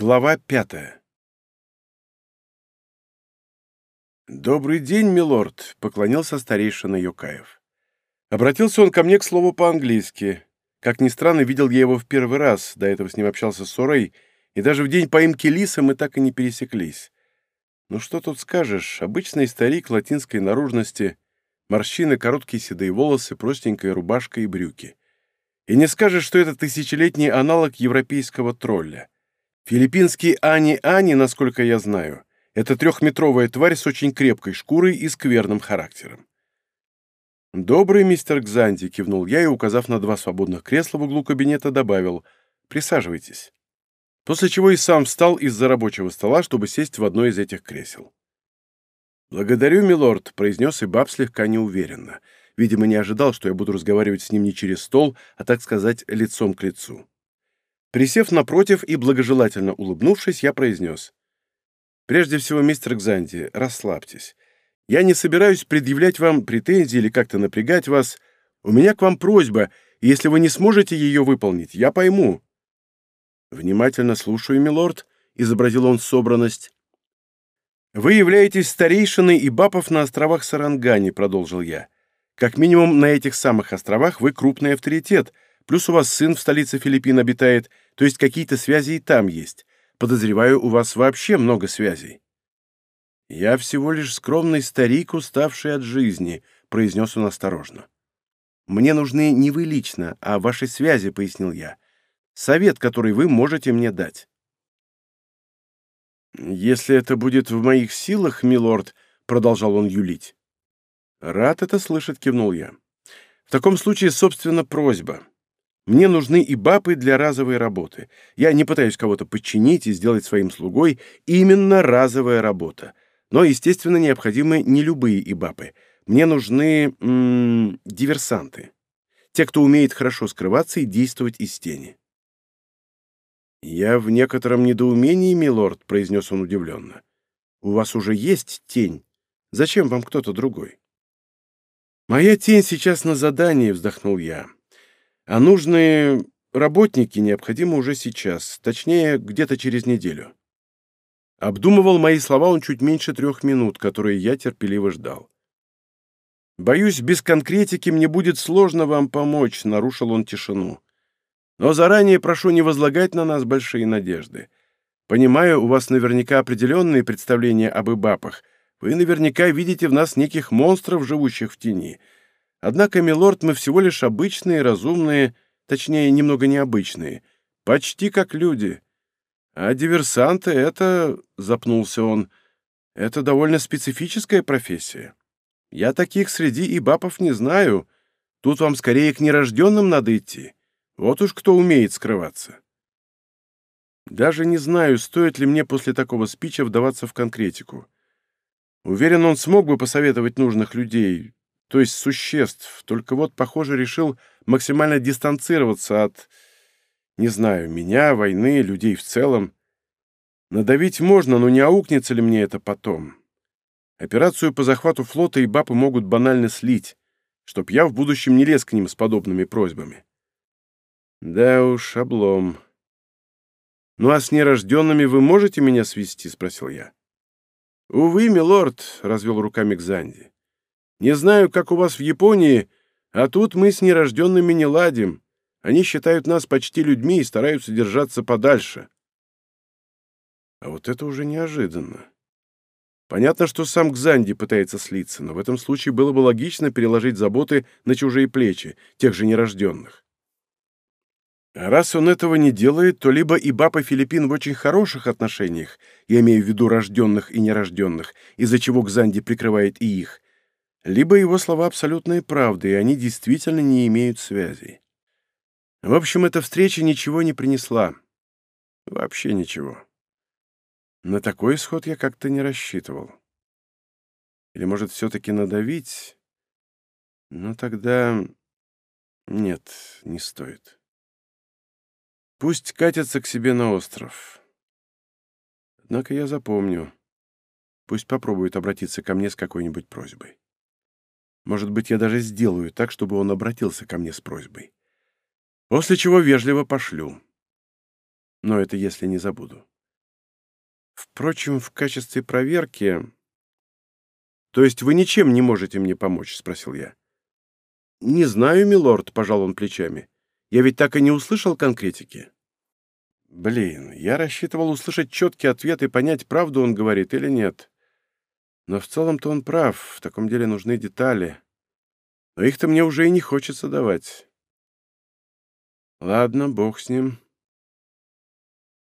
Глава пятая «Добрый день, милорд», — поклонился старейшина Юкаев. Обратился он ко мне к слову по-английски. Как ни странно, видел я его в первый раз, до этого с ним общался с Сурой, и даже в день поимки Лиса мы так и не пересеклись. Ну что тут скажешь, обычный старик латинской наружности, морщины, короткие седые волосы, простенькая рубашка и брюки. И не скажешь, что это тысячелетний аналог европейского тролля. Филиппинский Ани-Ани, насколько я знаю, это трехметровая тварь с очень крепкой шкурой и скверным характером. «Добрый мистер Гзанди», — кивнул я и, указав на два свободных кресла в углу кабинета, добавил «Присаживайтесь». После чего и сам встал из-за рабочего стола, чтобы сесть в одно из этих кресел. «Благодарю, милорд», — произнес и баб слегка неуверенно. Видимо, не ожидал, что я буду разговаривать с ним не через стол, а, так сказать, лицом к лицу. Присев напротив и благожелательно улыбнувшись, я произнес. «Прежде всего, мистер Гзанди, расслабьтесь. Я не собираюсь предъявлять вам претензии или как-то напрягать вас. У меня к вам просьба, и если вы не сможете ее выполнить, я пойму». «Внимательно слушаю, милорд», — изобразил он собранность. «Вы являетесь старейшиной и бапов на островах Сарангани», — продолжил я. «Как минимум на этих самых островах вы крупный авторитет, плюс у вас сын в столице Филиппин обитает, то есть какие-то связи и там есть. Подозреваю, у вас вообще много связей». «Я всего лишь скромный старик, уставший от жизни», — произнес он осторожно. «Мне нужны не вы лично, а ваши связи», — пояснил я. «Совет, который вы можете мне дать». «Если это будет в моих силах, милорд», — продолжал он юлить. «Рад это слышать», — кивнул я. «В таком случае, собственно, просьба. Мне нужны и бабы для разовой работы. Я не пытаюсь кого-то подчинить и сделать своим слугой. Именно разовая работа. Но, естественно, необходимы не любые ибапы. Мне нужны м -м, диверсанты. Те, кто умеет хорошо скрываться и действовать из тени. «Я в некотором недоумении, милорд», — произнес он удивленно. «У вас уже есть тень. Зачем вам кто-то другой?» «Моя тень сейчас на задании», — вздохнул я. «А нужные работники необходимы уже сейчас, точнее, где-то через неделю». Обдумывал мои слова он чуть меньше трех минут, которые я терпеливо ждал. «Боюсь, без конкретики мне будет сложно вам помочь», — нарушил он тишину. Но заранее прошу не возлагать на нас большие надежды. Понимаю, у вас наверняка определенные представления об ибапах. Вы наверняка видите в нас неких монстров, живущих в тени. Однако, милорд, мы всего лишь обычные, разумные, точнее, немного необычные, почти как люди. А диверсанты — это, — запнулся он, — это довольно специфическая профессия. Я таких среди ибапов не знаю. Тут вам скорее к нерожденным надо идти. Вот уж кто умеет скрываться. Даже не знаю, стоит ли мне после такого спича вдаваться в конкретику. Уверен, он смог бы посоветовать нужных людей, то есть существ, только вот, похоже, решил максимально дистанцироваться от, не знаю, меня, войны, людей в целом. Надавить можно, но не аукнется ли мне это потом? Операцию по захвату флота и бабы могут банально слить, чтоб я в будущем не лез к ним с подобными просьбами. Да уж, облом. Ну а с нерожденными вы можете меня свести? спросил я. Увы, милорд, развел руками Кзанди. Не знаю, как у вас в Японии, а тут мы с нерожденными не ладим. Они считают нас почти людьми и стараются держаться подальше. А вот это уже неожиданно. Понятно, что сам Кзанди пытается слиться, но в этом случае было бы логично переложить заботы на чужие плечи, тех же нерожденных. А раз он этого не делает, то либо и Баба Филиппин в очень хороших отношениях, я имею в виду рожденных и нерожденных, из-за чего Кзанди прикрывает и их, либо его слова абсолютная правда, и они действительно не имеют связей. В общем, эта встреча ничего не принесла. Вообще ничего. На такой исход я как-то не рассчитывал. Или, может, все-таки надавить? Ну, тогда... Нет, не стоит. Пусть катятся к себе на остров. Однако я запомню. Пусть попробует обратиться ко мне с какой-нибудь просьбой. Может быть, я даже сделаю так, чтобы он обратился ко мне с просьбой. После чего вежливо пошлю. Но это если не забуду. Впрочем, в качестве проверки... То есть вы ничем не можете мне помочь? Спросил я. Не знаю, милорд, пожал он плечами. Я ведь так и не услышал конкретики. Блин, я рассчитывал услышать четкий ответ и понять, правду он говорит или нет. Но в целом-то он прав, в таком деле нужны детали. Но их-то мне уже и не хочется давать. Ладно, бог с ним.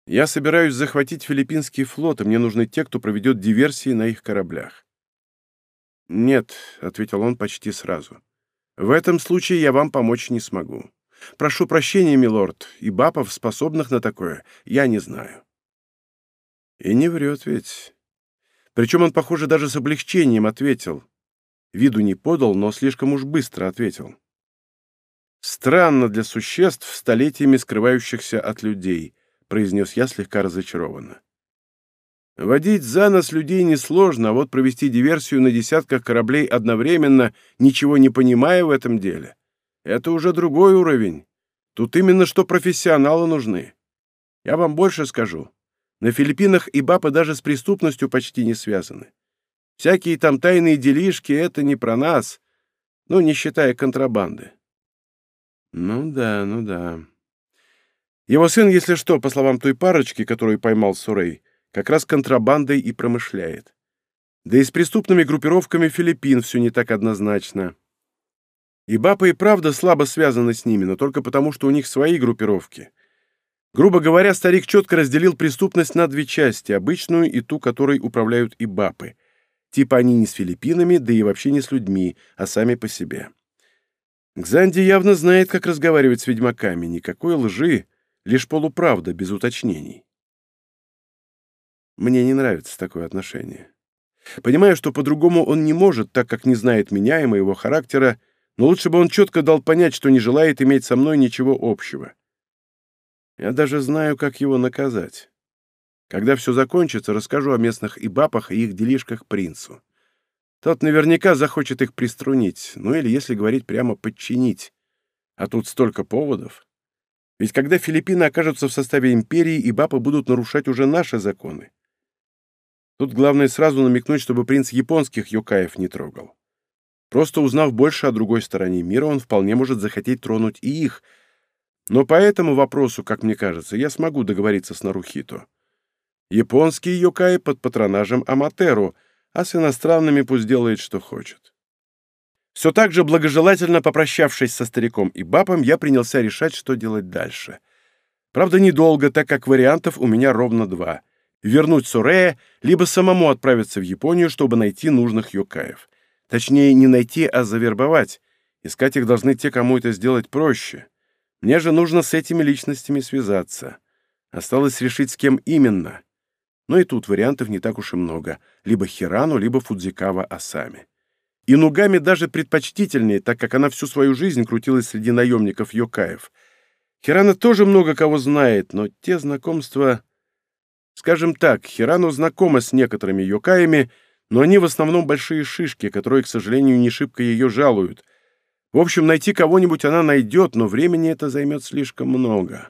Я собираюсь захватить филиппинский флот, и мне нужны те, кто проведет диверсии на их кораблях. «Нет», — ответил он почти сразу. «В этом случае я вам помочь не смогу. Прошу прощения, милорд, и бабов, способных на такое, я не знаю». И не врет ведь. Причем он, похоже, даже с облегчением ответил. Виду не подал, но слишком уж быстро ответил. Странно для существ, столетиями скрывающихся от людей —— произнес я слегка разочарованно. Водить за нос людей несложно, а вот провести диверсию на десятках кораблей одновременно, ничего не понимая в этом деле, это уже другой уровень. Тут именно что профессионалы нужны. Я вам больше скажу. На Филиппинах и бабы даже с преступностью почти не связаны. Всякие там тайные делишки — это не про нас, ну, не считая контрабанды. Ну да, ну да. Его сын, если что, по словам той парочки, которую поймал Сурей, как раз контрабандой и промышляет. Да и с преступными группировками Филиппин все не так однозначно. И Бапа и правда слабо связаны с ними, но только потому, что у них свои группировки. Грубо говоря, старик четко разделил преступность на две части, обычную и ту, которой управляют и Бапы. Типа они не с Филиппинами, да и вообще не с людьми, а сами по себе. Гзанди явно знает, как разговаривать с ведьмаками, никакой лжи, Лишь полуправда, без уточнений. Мне не нравится такое отношение. Понимаю, что по-другому он не может, так как не знает меня и моего характера, но лучше бы он четко дал понять, что не желает иметь со мной ничего общего. Я даже знаю, как его наказать. Когда все закончится, расскажу о местных ибапах и их делишках принцу. Тот наверняка захочет их приструнить, ну или, если говорить прямо, подчинить. А тут столько поводов. Ведь когда Филиппины окажутся в составе империи, и бапы будут нарушать уже наши законы. Тут главное сразу намекнуть, чтобы принц японских юкаев не трогал. Просто узнав больше о другой стороне мира, он вполне может захотеть тронуть и их. Но по этому вопросу, как мне кажется, я смогу договориться с Нарухито. Японские юкаи под патронажем Аматеру, а с иностранными пусть делает, что хочет. Все так же благожелательно попрощавшись со стариком и бабом, я принялся решать, что делать дальше. Правда, недолго, так как вариантов у меня ровно два. Вернуть Сурея, либо самому отправиться в Японию, чтобы найти нужных йокаев. Точнее, не найти, а завербовать. Искать их должны те, кому это сделать проще. Мне же нужно с этими личностями связаться. Осталось решить, с кем именно. Но и тут вариантов не так уж и много. Либо Хирану, либо Фудзикава Асами. И Нугами даже предпочтительнее, так как она всю свою жизнь крутилась среди наемников Йокаев. Хирана тоже много кого знает, но те знакомства... Скажем так, Хирану знакома с некоторыми Йокаями, но они в основном большие шишки, которые, к сожалению, не шибко ее жалуют. В общем, найти кого-нибудь она найдет, но времени это займет слишком много.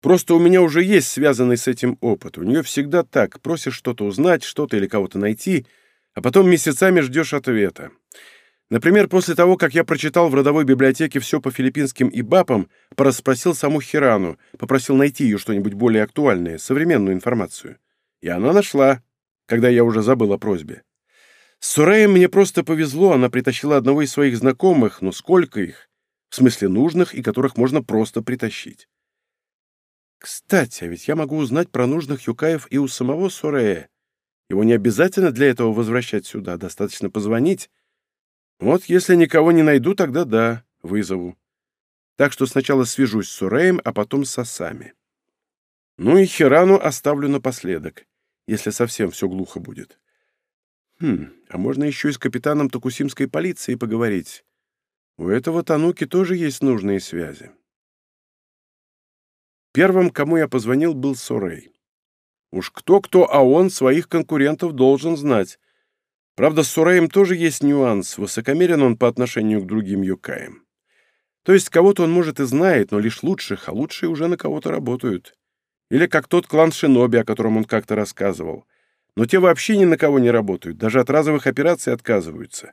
Просто у меня уже есть связанный с этим опыт. У нее всегда так. Просишь что-то узнать, что-то или кого-то найти — а потом месяцами ждешь ответа. Например, после того, как я прочитал в родовой библиотеке все по филиппинским и бапам, порасспросил саму Хирану, попросил найти ее что-нибудь более актуальное, современную информацию. И она нашла, когда я уже забыл о просьбе. С Сураем мне просто повезло, она притащила одного из своих знакомых, но сколько их? В смысле нужных и которых можно просто притащить. Кстати, а ведь я могу узнать про нужных юкаев и у самого Сурея. Его не обязательно для этого возвращать сюда, достаточно позвонить. Вот если никого не найду, тогда да, вызову. Так что сначала свяжусь с Суреем, а потом с Асами. Ну и Хирану оставлю напоследок, если совсем все глухо будет. Хм, а можно еще и с капитаном Токусимской полиции поговорить. У этого Тануки тоже есть нужные связи. Первым, кому я позвонил, был Сурей. Уж кто-кто, а он своих конкурентов должен знать. Правда, с Сураем тоже есть нюанс, высокомерен он по отношению к другим юкаям. То есть кого-то он, может, и знает, но лишь лучших, а лучшие уже на кого-то работают. Или как тот клан Шиноби, о котором он как-то рассказывал. Но те вообще ни на кого не работают, даже от разовых операций отказываются.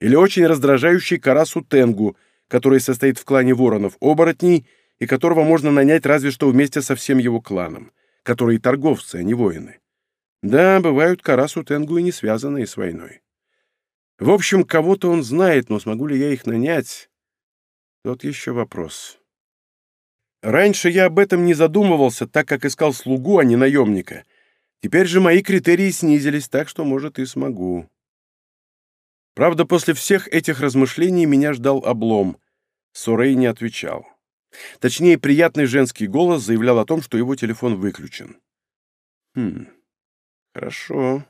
Или очень раздражающий Карасу Тенгу, который состоит в клане воронов-оборотней и которого можно нанять разве что вместе со всем его кланом, которые торговцы, а не воины. Да, бывают Карасу Тенгу и не связанные с войной. В общем, кого-то он знает, но смогу ли я их нанять? Тот еще вопрос. Раньше я об этом не задумывался, так как искал слугу, а не наемника. Теперь же мои критерии снизились, так что, может, и смогу. Правда, после всех этих размышлений меня ждал облом. Сурей не отвечал. Точнее, приятный женский голос заявлял о том, что его телефон выключен. Хм, хорошо.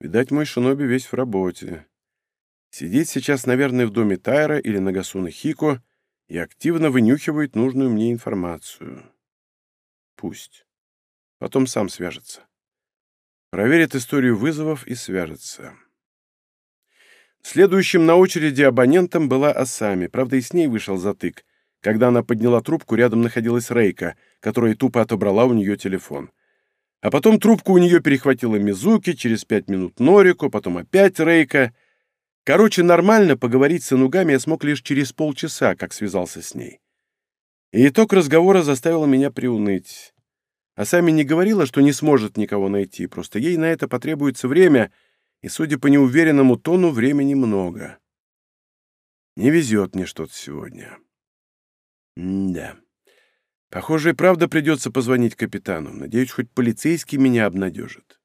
Видать, мой шиноби весь в работе. Сидит сейчас, наверное, в доме Тайра или Нагасуна Хико и активно вынюхивает нужную мне информацию. Пусть. Потом сам свяжется. Проверит историю вызовов и свяжется. Следующим на очереди абонентом была Асами, правда, и с ней вышел затык. Когда она подняла трубку, рядом находилась Рейка, которая тупо отобрала у нее телефон. А потом трубку у нее перехватила Мизуки, через пять минут Норику, потом опять Рейка — Короче, нормально поговорить с Инугами я смог лишь через полчаса, как связался с ней. И итог разговора заставил меня приуныть. А сами не говорила, что не сможет никого найти, просто ей на это потребуется время, и, судя по неуверенному тону, времени много. Не везет мне что-то сегодня. М да. Похоже, и правда придется позвонить капитану. Надеюсь, хоть полицейский меня обнадежит.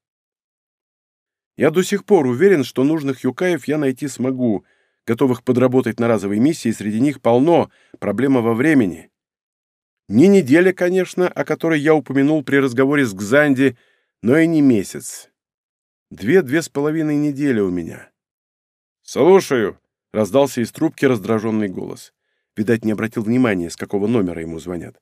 Я до сих пор уверен, что нужных юкаев я найти смогу. Готовых подработать на разовой миссии среди них полно, проблема во времени. Не неделя, конечно, о которой я упомянул при разговоре с Гзанди, но и не месяц. Две-две с половиной недели у меня. «Слушаю», — раздался из трубки раздраженный голос. Видать, не обратил внимания, с какого номера ему звонят.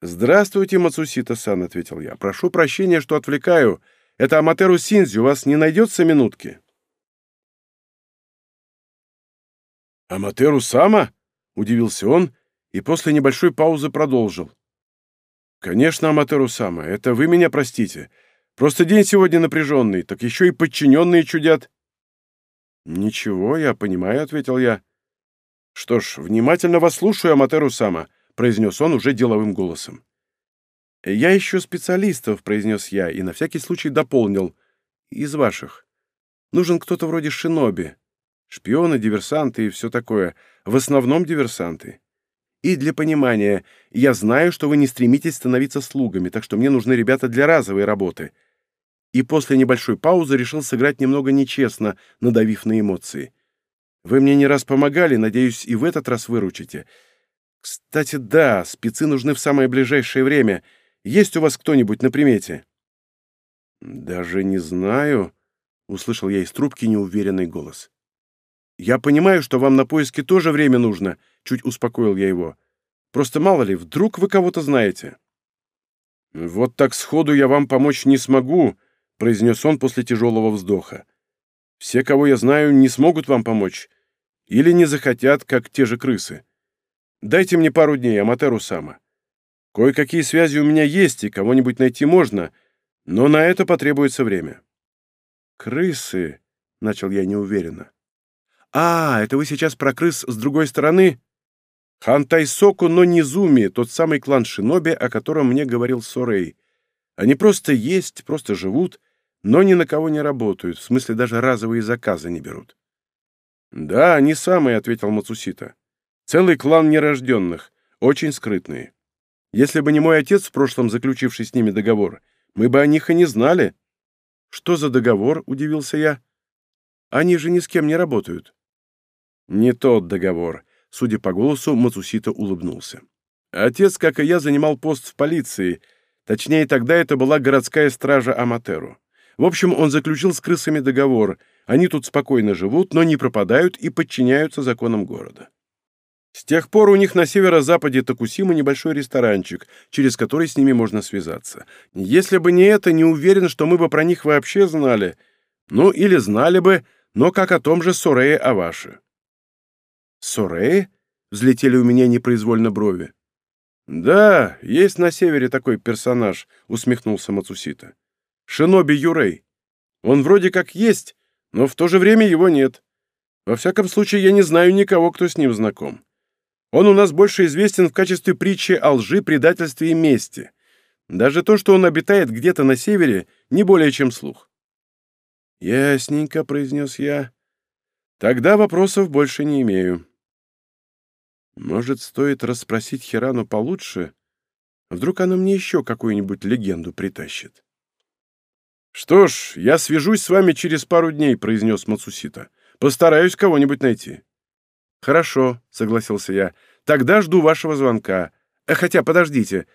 «Здравствуйте, Мацусита-сан», — ответил я. «Прошу прощения, что отвлекаю. Это Аматеру Синзи, у вас не найдется минутки?» «Аматеру Сама?» — удивился он и после небольшой паузы продолжил. «Конечно, Аматеру Сама, это вы меня простите. Просто день сегодня напряженный, так еще и подчиненные чудят». «Ничего, я понимаю», — ответил я. «Что ж, внимательно вас слушаю, Аматеру Сама», — произнес он уже деловым голосом. «Я ищу специалистов», — произнес я, и на всякий случай дополнил. «Из ваших. Нужен кто-то вроде шиноби. Шпионы, диверсанты и все такое. В основном диверсанты. И для понимания, я знаю, что вы не стремитесь становиться слугами, так что мне нужны ребята для разовой работы». И после небольшой паузы решил сыграть немного нечестно, надавив на эмоции. «Вы мне не раз помогали, надеюсь, и в этот раз выручите. Кстати, да, спецы нужны в самое ближайшее время — есть у вас кто-нибудь на примете?» «Даже не знаю», — услышал я из трубки неуверенный голос. «Я понимаю, что вам на поиски тоже время нужно», — чуть успокоил я его. «Просто мало ли, вдруг вы кого-то знаете». «Вот так сходу я вам помочь не смогу», — произнес он после тяжелого вздоха. «Все, кого я знаю, не смогут вам помочь. Или не захотят, как те же крысы. Дайте мне пару дней, Аматеру Сама. Кое-какие связи у меня есть, и кого-нибудь найти можно, но на это потребуется время». «Крысы», — начал я неуверенно. «А, это вы сейчас про крыс с другой стороны?» «Хантай-соку, но не Зуми, тот самый клан Шиноби, о котором мне говорил Сорей. Они просто есть, просто живут, но ни на кого не работают, в смысле даже разовые заказы не берут». «Да, они самые», — ответил Мацусита. «Целый клан нерожденных, очень скрытные. Если бы не мой отец, в прошлом заключивший с ними договор, мы бы о них и не знали». «Что за договор?» — удивился я. «Они же ни с кем не работают». «Не тот договор», — судя по голосу, Мацусита улыбнулся. «Отец, как и я, занимал пост в полиции. Точнее, тогда это была городская стража Аматеру. В общем, он заключил с крысами договор. Они тут спокойно живут, но не пропадают и подчиняются законам города. С тех пор у них на северо-западе Токусима небольшой ресторанчик, через который с ними можно связаться. Если бы не это, не уверен, что мы бы про них вообще знали. Ну, или знали бы, но как о том же Сорее Аваши. Сорее? Взлетели у меня непроизвольно брови. «Да, есть на севере такой персонаж», — усмехнулся Мацусита. «Шиноби Юрей. Он вроде как есть, но в то же время его нет. Во всяком случае, я не знаю никого, кто с ним знаком. Он у нас больше известен в качестве притчи о лжи, предательстве и мести. Даже то, что он обитает где-то на севере, не более чем слух». «Ясненько», — произнес я. «Тогда вопросов больше не имею». Может, стоит расспросить Хирану получше? Вдруг она мне еще какую-нибудь легенду притащит. «Что ж, я свяжусь с вами через пару дней», — произнес Мацусита. «Постараюсь кого-нибудь найти». «Хорошо», — согласился я. «Тогда жду вашего звонка. Э, хотя, подождите.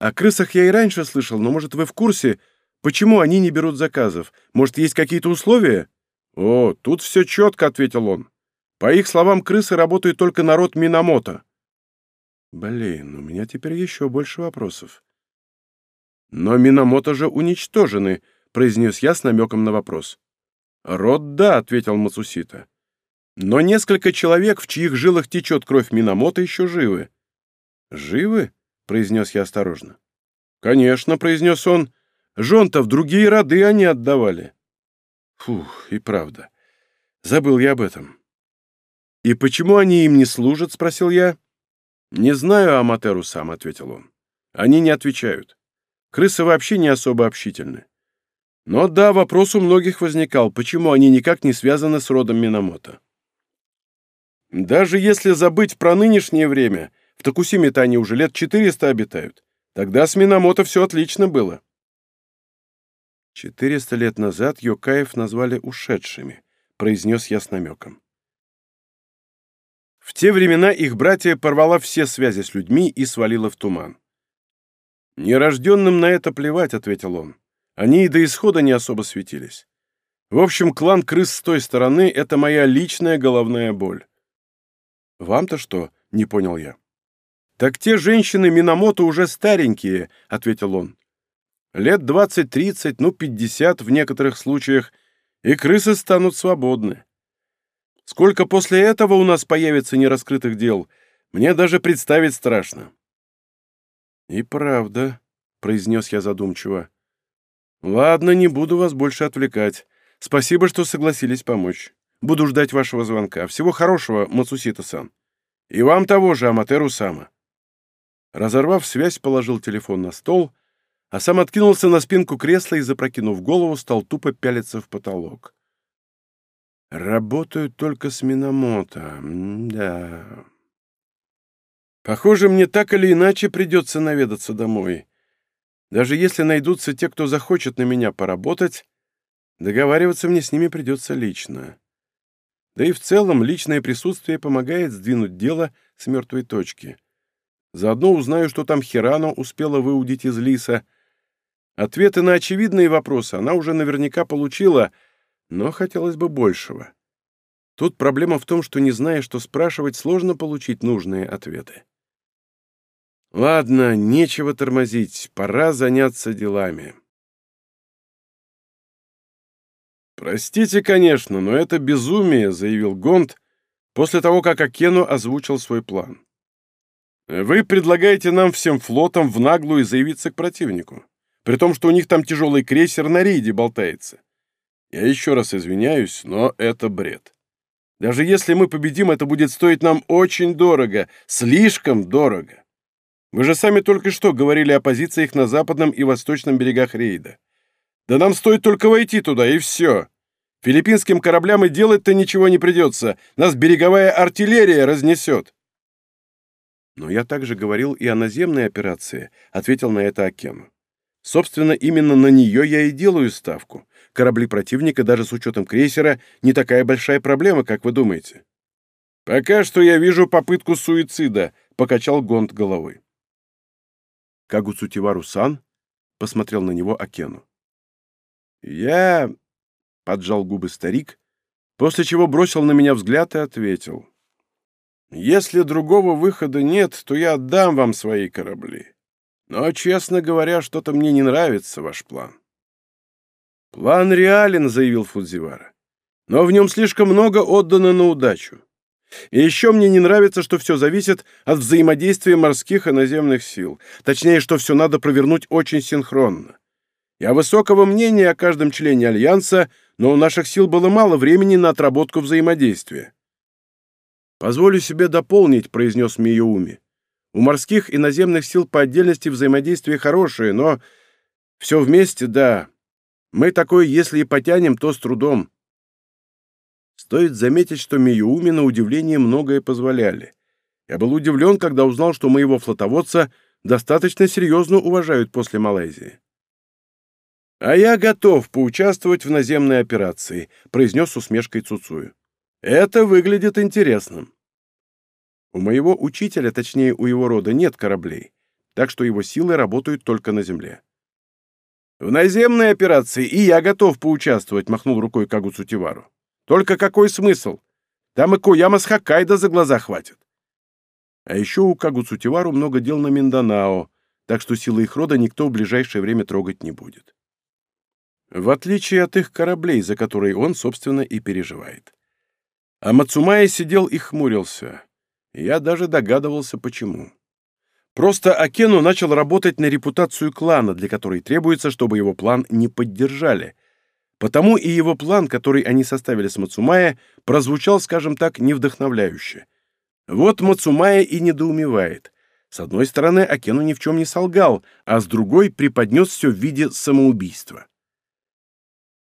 О крысах я и раньше слышал, но, может, вы в курсе, почему они не берут заказов? Может, есть какие-то условия?» «О, тут все четко», — ответил он. По их словам, крысы работают только народ Минамото. Блин, у меня теперь еще больше вопросов. Но Минамото же уничтожены, произнес я с намеком на вопрос. Род да, ответил Мацусита. Но несколько человек, в чьих жилах течет кровь Минамото, еще живы. Живы? произнес я осторожно. Конечно, произнес он. Жон-то в другие роды они отдавали. Фух, и правда. Забыл я об этом. «И почему они им не служат?» — спросил я. «Не знаю, Аматеру сам», — ответил он. «Они не отвечают. Крысы вообще не особо общительны. Но да, вопрос у многих возникал, почему они никак не связаны с родом Минамото. Даже если забыть про нынешнее время, в Токусиме-то они уже лет 400 обитают. Тогда с Минамото все отлично было. 400 лет назад Йокаев назвали ушедшими, произнес я с намеком. В те времена их братья порвала все связи с людьми и свалила в туман. «Нерожденным на это плевать», — ответил он. «Они и до исхода не особо светились. В общем, клан крыс с той стороны — это моя личная головная боль». «Вам-то что?» — не понял я. «Так те женщины Минамото уже старенькие», — ответил он. «Лет двадцать-тридцать, ну, пятьдесят в некоторых случаях, и крысы станут свободны. Сколько после этого у нас появится нераскрытых дел, мне даже представить страшно. И правда, произнес я задумчиво. Ладно, не буду вас больше отвлекать. Спасибо, что согласились помочь. Буду ждать вашего звонка. Всего хорошего, Мацусита-сан. И вам того же, Аматеру Сама. Разорвав связь, положил телефон на стол, а сам откинулся на спинку кресла и, запрокинув голову, стал тупо пялиться в потолок. Работают только с Минамото. Да. Похоже, мне так или иначе придется наведаться домой. Даже если найдутся те, кто захочет на меня поработать, договариваться мне с ними придется лично. Да и в целом личное присутствие помогает сдвинуть дело с мертвой точки. Заодно узнаю, что там Хирано успела выудить из Лиса. Ответы на очевидные вопросы она уже наверняка получила — но хотелось бы большего. Тут проблема в том, что, не зная, что спрашивать, сложно получить нужные ответы. Ладно, нечего тормозить, пора заняться делами. «Простите, конечно, но это безумие», — заявил Гонд после того, как Акену озвучил свой план. «Вы предлагаете нам всем флотом в наглую заявиться к противнику, при том, что у них там тяжелый крейсер на рейде болтается. Я еще раз извиняюсь, но это бред. Даже если мы победим, это будет стоить нам очень дорого, слишком дорого. Вы же сами только что говорили о позициях на западном и восточном берегах рейда. Да нам стоит только войти туда, и все. Филиппинским кораблям и делать-то ничего не придется. Нас береговая артиллерия разнесет. Но я также говорил и о наземной операции, ответил на это Акену. Собственно, именно на нее я и делаю ставку. Корабли противника, даже с учетом крейсера, не такая большая проблема, как вы думаете. «Пока что я вижу попытку суицида», — покачал Гонд головой. Кагуцутивару-сан посмотрел на него Акену. «Я...» — поджал губы старик, после чего бросил на меня взгляд и ответил. «Если другого выхода нет, то я отдам вам свои корабли. Но, честно говоря, что-то мне не нравится ваш план. План реален, заявил Фудзивара. Но в нем слишком много отдано на удачу. И еще мне не нравится, что все зависит от взаимодействия морских и наземных сил. Точнее, что все надо провернуть очень синхронно. Я высокого мнения о каждом члене Альянса, но у наших сил было мало времени на отработку взаимодействия. «Позволю себе дополнить», — произнес Миюуми. «У морских и наземных сил по отдельности взаимодействие хорошее, но все вместе, да. Мы такое, если и потянем, то с трудом». Стоит заметить, что Миюуми на удивление многое позволяли. Я был удивлен, когда узнал, что моего флотоводца достаточно серьезно уважают после Малайзии. «А я готов поучаствовать в наземной операции», — произнес усмешкой Цуцую. Это выглядит интересным. У моего учителя, точнее, у его рода, нет кораблей, так что его силы работают только на земле. В наземной операции и я готов поучаствовать, махнул рукой Кагу Цутивару. Только какой смысл? Там и Кояма с Хоккайдо за глаза хватит. А еще у Кагу Цутивару много дел на Минданао, так что силы их рода никто в ближайшее время трогать не будет. В отличие от их кораблей, за которые он, собственно, и переживает. А Мацумая сидел и хмурился. Я даже догадывался, почему. Просто Акену начал работать на репутацию клана, для которой требуется, чтобы его план не поддержали. Потому и его план, который они составили с Мацумая, прозвучал, скажем так, невдохновляюще. Вот Мацумая и недоумевает. С одной стороны, Акену ни в чем не солгал, а с другой преподнес все в виде самоубийства.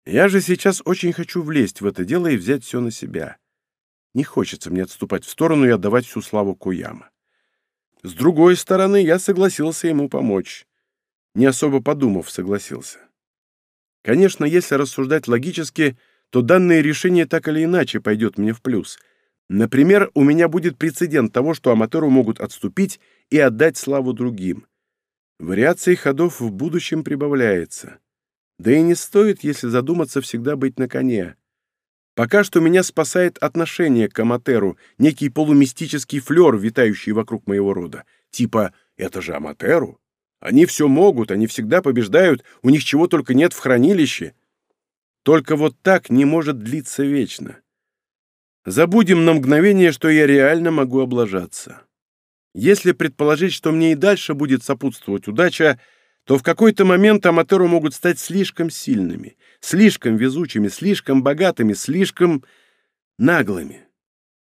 Я же сейчас очень хочу влезть в это дело и взять все на себя. Не хочется мне отступать в сторону и отдавать всю славу Куяма. С другой стороны, я согласился ему помочь. Не особо подумав, согласился. Конечно, если рассуждать логически, то данное решение так или иначе пойдет мне в плюс. Например, у меня будет прецедент того, что аматору могут отступить и отдать славу другим. Вариаций ходов в будущем прибавляется. Да и не стоит, если задуматься, всегда быть на коне. Пока что меня спасает отношение к Аматеру, некий полумистический флер, витающий вокруг моего рода. Типа «это же Аматеру? Они все могут, они всегда побеждают, у них чего только нет в хранилище». Только вот так не может длиться вечно. Забудем на мгновение, что я реально могу облажаться. Если предположить, что мне и дальше будет сопутствовать удача, то в какой-то момент аматору могут стать слишком сильными, слишком везучими, слишком богатыми, слишком наглыми.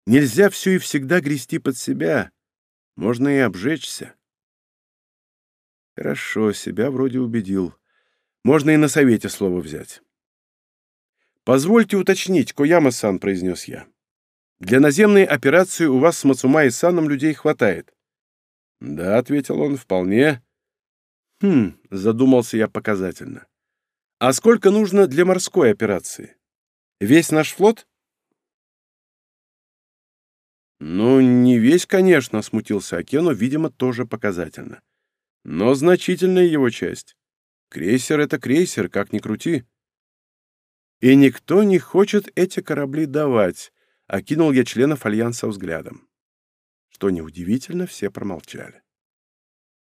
Нельзя все и всегда грести под себя. Можно и обжечься. Хорошо, себя вроде убедил. Можно и на совете слово взять. «Позвольте уточнить, Кояма-сан», — произнес я. «Для наземной операции у вас с Мацумай-саном людей хватает?» «Да», — ответил он, — «вполне». «Хм», — задумался я показательно. «А сколько нужно для морской операции? Весь наш флот?» «Ну, не весь, конечно», — смутился Акену, видимо, тоже показательно. «Но значительная его часть. Крейсер — это крейсер, как ни крути». «И никто не хочет эти корабли давать», — окинул я членов Альянса взглядом. Что неудивительно, все промолчали.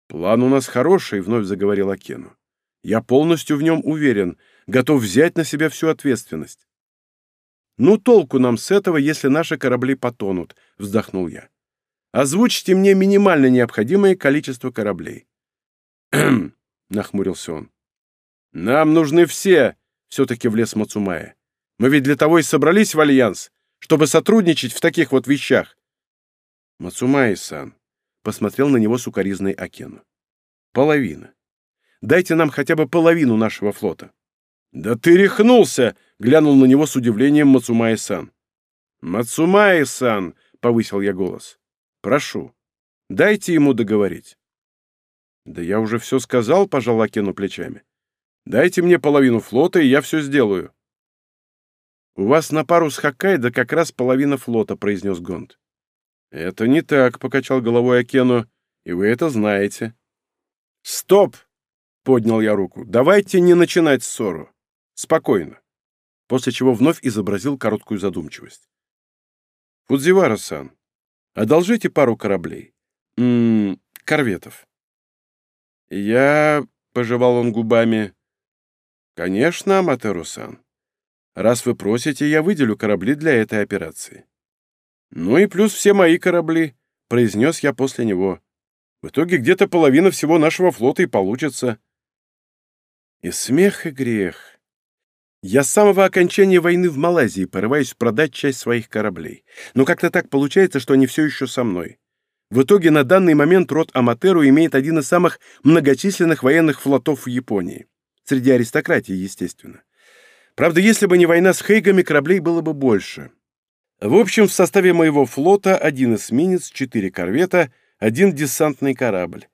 «План у нас хороший», — вновь заговорил Акену. «Я полностью в нем уверен, готов взять на себя всю ответственность». «Ну, толку нам с этого, если наши корабли потонут», — вздохнул я. «Озвучьте мне минимально необходимое количество кораблей». Нахмурился он. «Нам нужны все», — все-таки влез Мацумая. «Мы ведь для того и собрались в Альянс, чтобы сотрудничать в таких вот вещах». «Мацумай-сан», посмотрел на него с укоризной Акено. «Половина. Дайте нам хотя бы половину нашего флота». «Да ты рехнулся!» — глянул на него с удивлением Мацумаи-сан. «Мацумаи-сан!» — повысил я голос. «Прошу, дайте ему договорить». «Да я уже все сказал», — пожал Акену плечами. «Дайте мне половину флота, и я все сделаю». «У вас на пару с Хоккайдо как раз половина флота», — произнес Гонд. «Это не так», — покачал головой Акену, — «и вы это знаете». «Стоп!» — поднял я руку. «Давайте не начинать ссору. Спокойно». После чего вновь изобразил короткую задумчивость. «Фудзивара-сан, одолжите пару кораблей. М -м, корветов». «Я...» — пожевал он губами. «Конечно, Аматеру-сан. Раз вы просите, я выделю корабли для этой операции». Ну и плюс все мои корабли, произнес я после него. В итоге где-то половина всего нашего флота и получится. И смех, и грех. Я с самого окончания войны в Малайзии порываюсь продать часть своих кораблей. Но как-то так получается, что они все еще со мной. В итоге на данный момент род Аматеру имеет один из самых многочисленных военных флотов в Японии. Среди аристократии, естественно. Правда, если бы не война с Хейгами, кораблей было бы больше. В общем, в составе моего флота один эсминец, четыре корвета, один десантный корабль.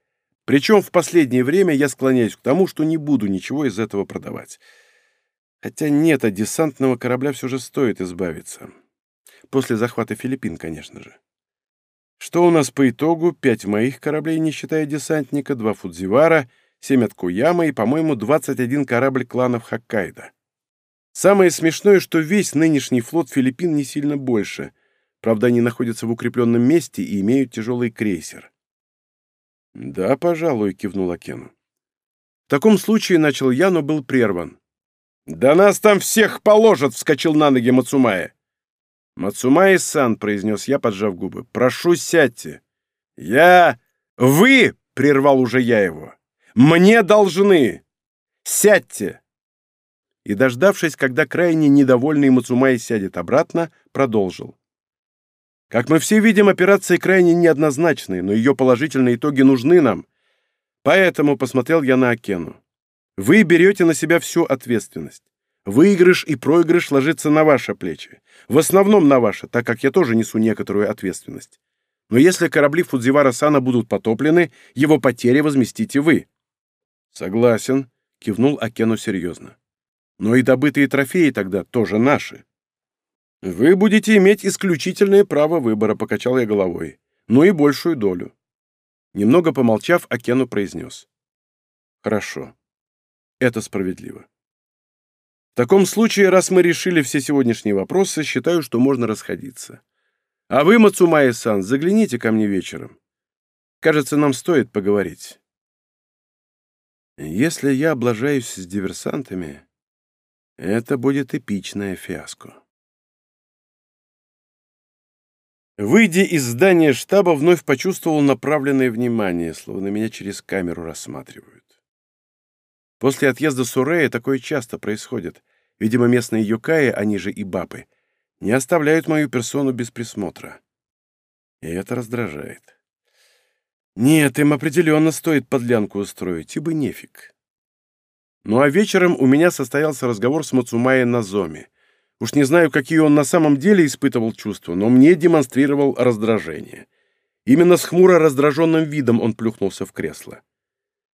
Причем в последнее время я склоняюсь к тому, что не буду ничего из этого продавать. Хотя нет, от десантного корабля все же стоит избавиться. После захвата Филиппин, конечно же. Что у нас по итогу? Пять моих кораблей, не считая десантника, два Фудзивара, семь от Куяма и, по-моему, 21 корабль кланов Хоккайдо. Самое смешное, что весь нынешний флот Филиппин не сильно больше. Правда, они находятся в укрепленном месте и имеют тяжелый крейсер. «Да, пожалуй», — кивнул Акену. «В таком случае начал я, но был прерван. «Да нас там всех положат!» — вскочил на ноги Мацумая. «Мацумай-сан», — произнес я, поджав губы, — «прошу, сядьте». «Я... Вы!» — прервал уже я его. «Мне должны! Сядьте!» И, дождавшись, когда крайне недовольный Мацумай сядет обратно, продолжил. «Как мы все видим, операции крайне неоднозначные, но ее положительные итоги нужны нам. Поэтому посмотрел я на Акену. Вы берете на себя всю ответственность. Выигрыш и проигрыш ложится на ваши плечи. В основном на ваши, так как я тоже несу некоторую ответственность. Но если корабли Фудзивара-сана будут потоплены, его потери возместите вы. Согласен, кивнул Акену серьезно. Но и добытые трофеи тогда тоже наши. Вы будете иметь исключительное право выбора, покачал я головой. Ну и большую долю. Немного помолчав, Акену произнес. Хорошо. Это справедливо. В таком случае, раз мы решили все сегодняшние вопросы, считаю, что можно расходиться. А вы, Мацумаи-сан, загляните ко мне вечером. Кажется, нам стоит поговорить. Если я облажаюсь с диверсантами, это будет эпичная фиаско. Выйдя из здания штаба, вновь почувствовал направленное внимание, словно меня через камеру рассматривают. После отъезда Сурея такое часто происходит. Видимо, местные юкаи, они же и бабы, не оставляют мою персону без присмотра. И это раздражает. Нет, им определенно стоит подлянку устроить, ибо нефиг. Ну а вечером у меня состоялся разговор с Мацумаей Назоми. Уж не знаю, какие он на самом деле испытывал чувства, но мне демонстрировал раздражение. Именно с хмуро раздраженным видом он плюхнулся в кресло.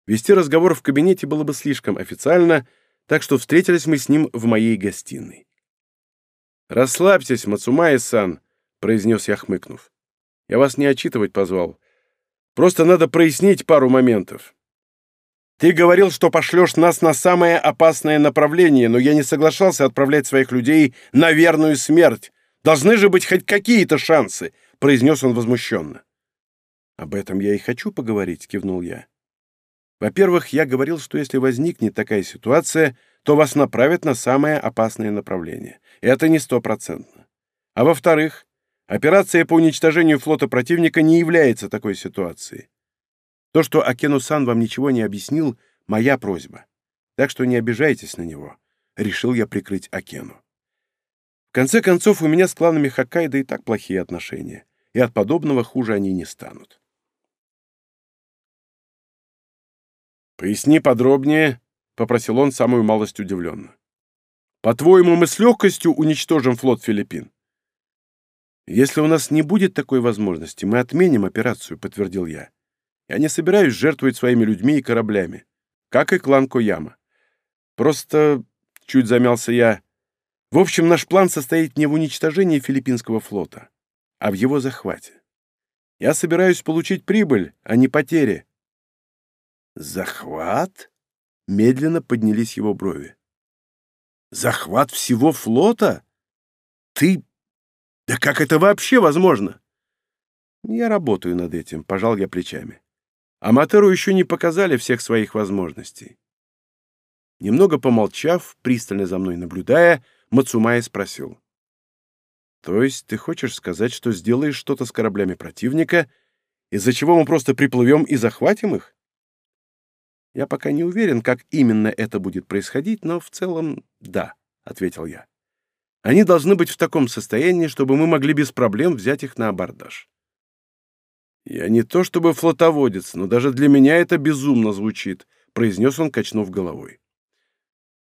Вести разговор в кабинете было бы слишком официально, так что встретились мы с ним в моей гостиной. «Расслабьтесь, Мацумаи-сан», — произнес я, хмыкнув. «Я вас не отчитывать позвал. Просто надо прояснить пару моментов. Ты говорил, что пошлешь нас на самое опасное направление, но я не соглашался отправлять своих людей на верную смерть. Должны же быть хоть какие-то шансы», — произнес он возмущенно. «Об этом я и хочу поговорить», — кивнул я. Во-первых, я говорил, что если возникнет такая ситуация, то вас направят на самое опасное направление. Это не стопроцентно. А во-вторых, операция по уничтожению флота противника не является такой ситуацией. То, что Акену-сан вам ничего не объяснил, моя просьба. Так что не обижайтесь на него. Решил я прикрыть Акену. В конце концов, у меня с кланами Хоккайдо и так плохие отношения, и от подобного хуже они не станут. «Поясни подробнее», — попросил он самую малость удивленно. «По-твоему, мы с легкостью уничтожим флот Филиппин?» «Если у нас не будет такой возможности, мы отменим операцию», — подтвердил я. «Я не собираюсь жертвовать своими людьми и кораблями, как и клан Кояма. Просто...» — чуть замялся я. «В общем, наш план состоит не в уничтожении филиппинского флота, а в его захвате. Я собираюсь получить прибыль, а не потери. «Захват?» — медленно поднялись его брови. «Захват всего флота? Ты... Да как это вообще возможно?» «Я работаю над этим», — пожал я плечами. «Аматеру еще не показали всех своих возможностей». Немного помолчав, пристально за мной наблюдая, Мацумай спросил. То есть ты хочешь сказать, что сделаешь что-то с кораблями противника, из-за чего мы просто приплывем и захватим их? Я пока не уверен, как именно это будет происходить, но в целом да, — ответил я. Они должны быть в таком состоянии, чтобы мы могли без проблем взять их на абордаж. Я не то чтобы флотоводец, но даже для меня это безумно звучит, — произнес он, качнув головой.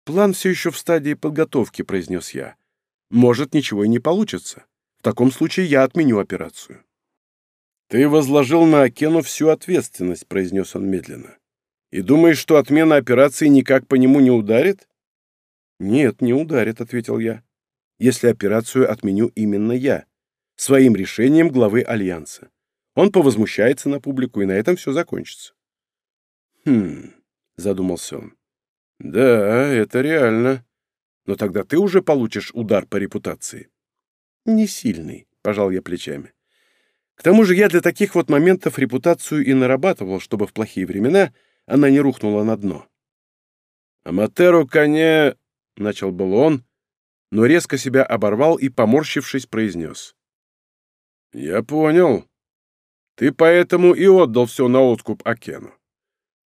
«План все еще в стадии подготовки», — произнес я. «Может, ничего и не получится. В таком случае я отменю операцию». «Ты возложил на Акену всю ответственность», — произнес он медленно. «И думаешь, что отмена операции никак по нему не ударит?» «Нет, не ударит», — ответил я. «Если операцию отменю именно я, своим решением главы Альянса. Он повозмущается на публику, и на этом все закончится». «Хм...» — задумался он. «Да, это реально. Но тогда ты уже получишь удар по репутации». «Не сильный», — пожал я плечами. «К тому же я для таких вот моментов репутацию и нарабатывал, чтобы в плохие времена она не рухнула на дно». «Аматеру коне...» — начал был он, но резко себя оборвал и, поморщившись, произнес. «Я понял. Ты поэтому и отдал все на откуп Акену.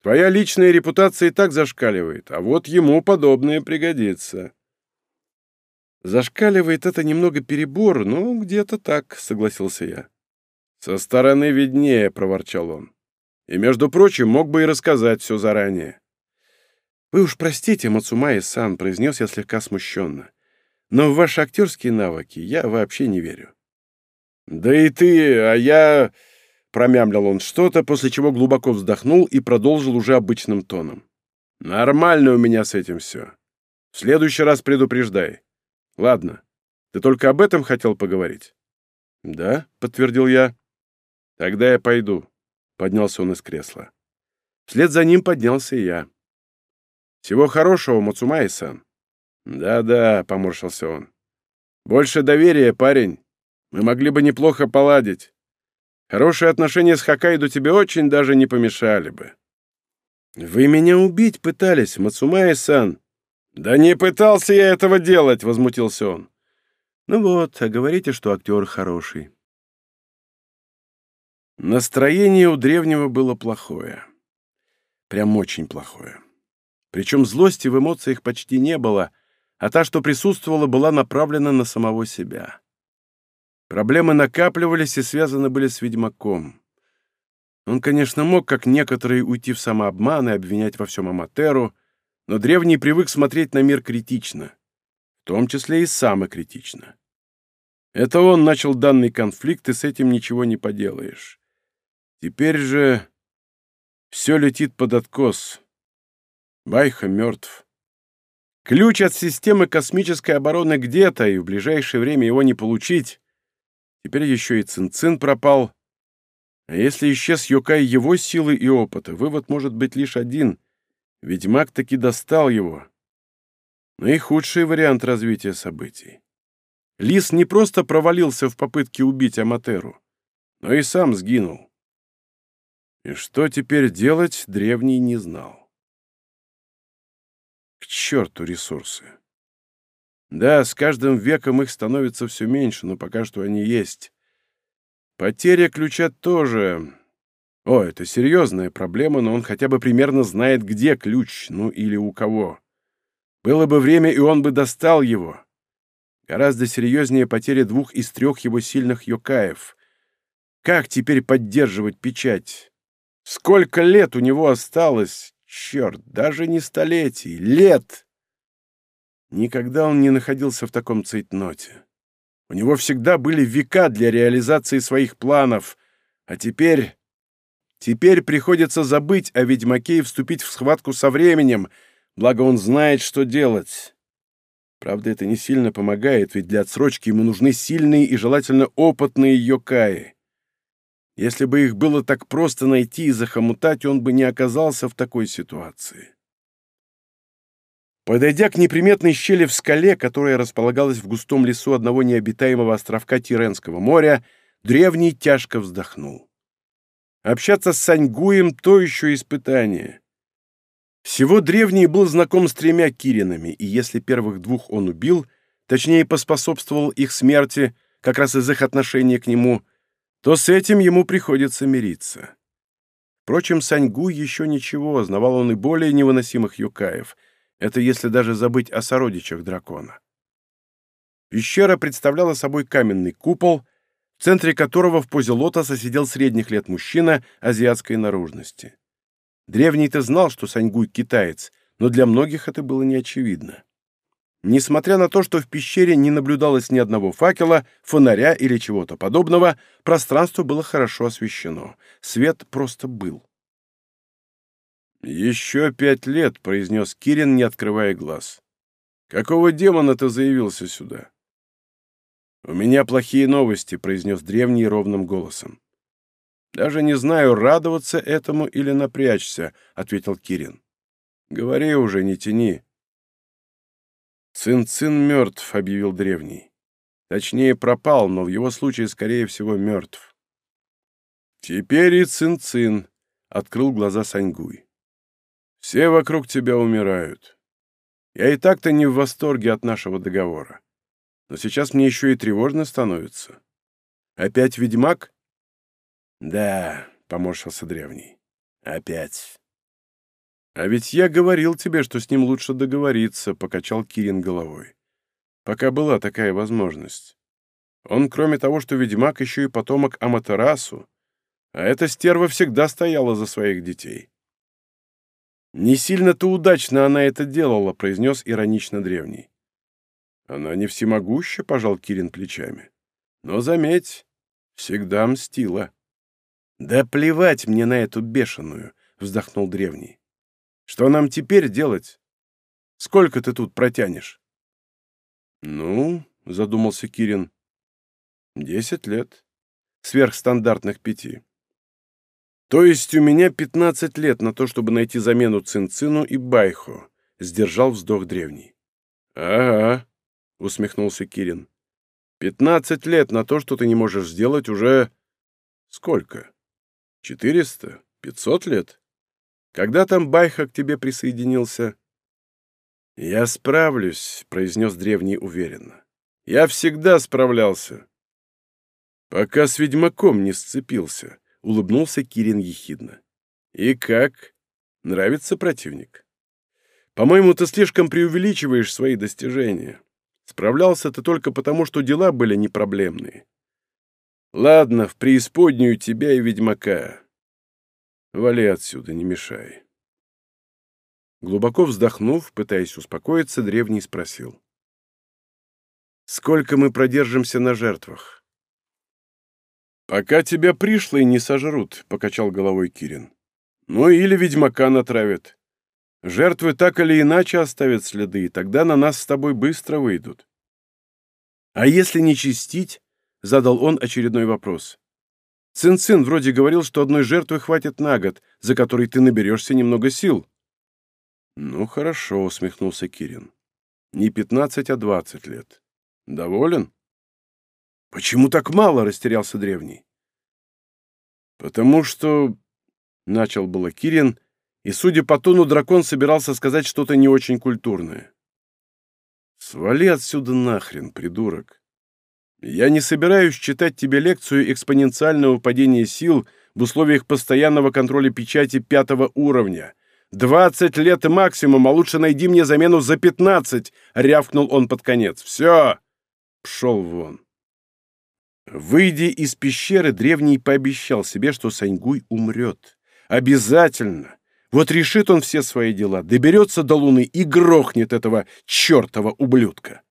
Твоя личная репутация и так зашкаливает, а вот ему подобное пригодится. Зашкаливает это немного перебор, но где-то так, согласился я. Со стороны виднее, проворчал он. И, между прочим, мог бы и рассказать все заранее. Вы уж простите, Мацумаи-сан, произнес я слегка смущенно. Но в ваши актерские навыки я вообще не верю. Да и ты, а я... Промямлил он что-то, после чего глубоко вздохнул и продолжил уже обычным тоном. «Нормально у меня с этим все. В следующий раз предупреждай. Ладно, ты только об этом хотел поговорить?» «Да», — подтвердил я. «Тогда я пойду», — поднялся он из кресла. Вслед за ним поднялся и я. «Всего хорошего, Мацумай-сан». «Да-да», — поморщился он. «Больше доверия, парень. Мы могли бы неплохо поладить. Хорошие отношения с Хоккайдо тебе очень даже не помешали бы. Вы меня убить пытались, Мацумаи-сан. Да не пытался я этого делать, возмутился он. Ну вот, а говорите, что актер хороший. Настроение у древнего было плохое. Прям очень плохое. Причем злости в эмоциях почти не было, а та, что присутствовала, была направлена на самого себя. Проблемы накапливались и связаны были с ведьмаком. Он, конечно, мог, как некоторые, уйти в самообман и обвинять во всем Аматеру, но древний привык смотреть на мир критично, в том числе и самокритично. Это он начал данный конфликт, и с этим ничего не поделаешь. Теперь же все летит под откос. Байха мертв. Ключ от системы космической обороны где-то, и в ближайшее время его не получить. Теперь еще и Цинцин пропал. А если исчез Йокай его силы и опыта, вывод может быть лишь один. Ведьмак таки достал его. Наихудший вариант развития событий. Лис не просто провалился в попытке убить Аматеру, но и сам сгинул. И что теперь делать, древний не знал. К черту ресурсы! Да, с каждым веком их становится все меньше, но пока что они есть. Потеря ключа тоже... О, это серьезная проблема, но он хотя бы примерно знает, где ключ, ну или у кого. Было бы время, и он бы достал его. Гораздо серьезнее потери двух из трех его сильных йокаев. Как теперь поддерживать печать? Сколько лет у него осталось? Черт, даже не столетий, лет! Никогда он не находился в таком цейтноте. У него всегда были века для реализации своих планов, а теперь... Теперь приходится забыть о ведьмаке и вступить в схватку со временем, благо он знает, что делать. Правда, это не сильно помогает, ведь для отсрочки ему нужны сильные и желательно опытные йокаи. Если бы их было так просто найти и захомутать, он бы не оказался в такой ситуации. Подойдя к неприметной щели в скале, которая располагалась в густом лесу одного необитаемого островка Тиренского моря, древний тяжко вздохнул. Общаться с Саньгуем — то еще испытание. Всего древний был знаком с тремя Киринами, и если первых двух он убил, точнее, поспособствовал их смерти, как раз из их отношения к нему, то с этим ему приходится мириться. Впрочем, Саньгу еще ничего, знавал он и более невыносимых юкаев. Это если даже забыть о сородичах дракона. Пещера представляла собой каменный купол, в центре которого в позе лотоса сидел средних лет мужчина азиатской наружности. Древний-то знал, что Саньгуй китаец, но для многих это было неочевидно. Несмотря на то, что в пещере не наблюдалось ни одного факела, фонаря или чего-то подобного, пространство было хорошо освещено. Свет просто был. «Еще пять лет», — произнес Кирин, не открывая глаз. «Какого демона ты заявился сюда?» «У меня плохие новости», — произнес древний ровным голосом. «Даже не знаю, радоваться этому или напрячься», — ответил Кирин. «Говори уже, не тяни». «Цин-цин мертв», — объявил древний. Точнее, пропал, но в его случае, скорее всего, мертв. «Теперь и цин-цин», — открыл глаза Саньгуй. «Все вокруг тебя умирают. Я и так-то не в восторге от нашего договора. Но сейчас мне еще и тревожно становится. Опять ведьмак?» «Да», — поморщился древний. «Опять». «А ведь я говорил тебе, что с ним лучше договориться», — покачал Кирин головой. «Пока была такая возможность. Он, кроме того, что ведьмак, еще и потомок Аматерасу, а эта стерва всегда стояла за своих детей». «Не сильно-то удачно она это делала», — произнес иронично древний. «Она не всемогуща», — пожал Кирин плечами. «Но заметь, всегда мстила». «Да плевать мне на эту бешеную», — вздохнул древний. Что нам теперь делать? Сколько ты тут протянешь? Ну, задумался Кирин. Десять лет. Сверхстандартных пяти. То есть у меня пятнадцать лет на то, чтобы найти замену Цинцину и Байху, сдержал вздох древний. Ага, усмехнулся Кирин. Пятнадцать лет на то, что ты не можешь сделать уже... Сколько? Четыреста? Пятьсот лет? Когда там Байха к тебе присоединился?» «Я справлюсь», — произнес древний уверенно. «Я всегда справлялся». «Пока с ведьмаком не сцепился», — улыбнулся Кирин ехидно. «И как? Нравится противник?» «По-моему, ты слишком преувеличиваешь свои достижения. Справлялся ты только потому, что дела были непроблемные. Ладно, в преисподнюю тебя и ведьмака. Вали отсюда, не мешай. Глубоко вздохнув, пытаясь успокоиться, древний спросил. «Сколько мы продержимся на жертвах?» «Пока тебя пришлые не сожрут», — покачал головой Кирин. «Ну или ведьмака натравят. Жертвы так или иначе оставят следы, и тогда на нас с тобой быстро выйдут». «А если не чистить?» — задал он очередной вопрос. Цин-Цин вроде говорил, что одной жертвы хватит на год, за который ты наберешься немного сил. Ну, хорошо, усмехнулся Кирин. Не пятнадцать, а двадцать лет. Доволен? Почему так мало? растерялся древний. Потому что... Начал было Кирин, и, судя по тону, дракон собирался сказать что-то не очень культурное. «Свали отсюда нахрен, придурок!» Я не собираюсь читать тебе лекцию экспоненциального падения сил в условиях постоянного контроля печати пятого уровня. Двадцать лет максимум, а лучше найди мне замену за пятнадцать, рявкнул он под конец. Все, пшел вон. Выйдя из пещеры, древний пообещал себе, что Саньгуй умрет. Обязательно. Вот решит он все свои дела, доберется до Луны и грохнет этого чертова ублюдка.